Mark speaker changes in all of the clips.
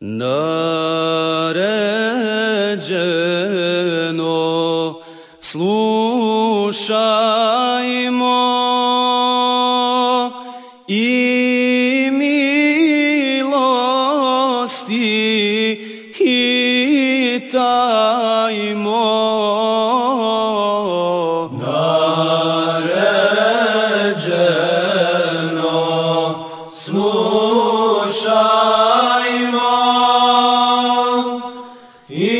Speaker 1: Naređeno slušajmo i milosti hitajmo.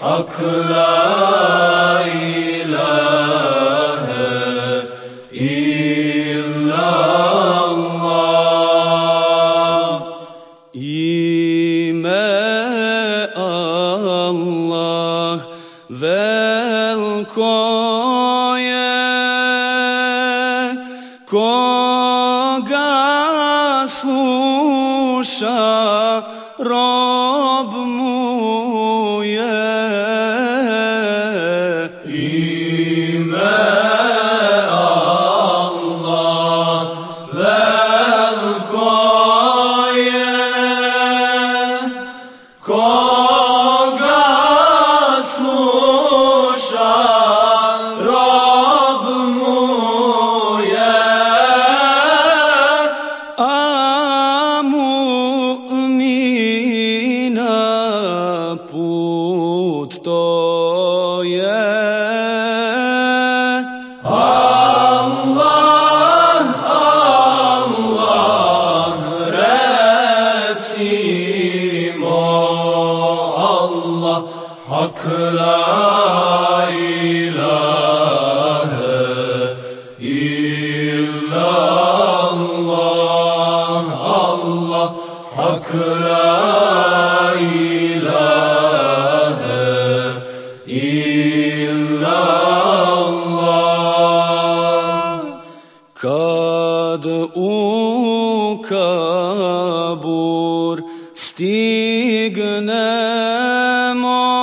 Speaker 2: حق لا إله إلا
Speaker 1: الله. إيمان الله velkoje koga sluša rob
Speaker 2: moj يا Hak la ilahe illallah, Allah, Hak la ilahe illallah.
Speaker 1: kad u kabur stignemo i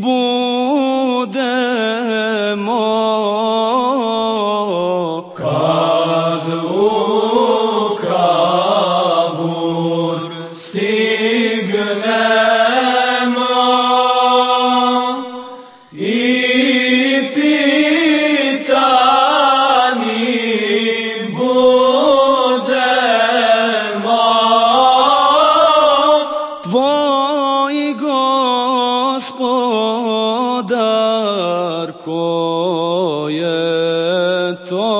Speaker 1: budemo
Speaker 2: Kad u kabur stignemo i pitani budemo
Speaker 1: Tvoj gospodar ko je to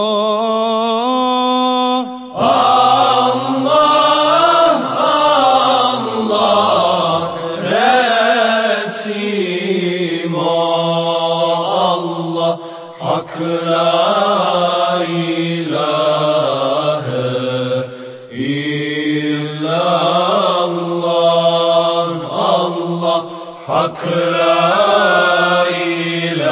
Speaker 2: Hak la ilahe Hak la ilahe.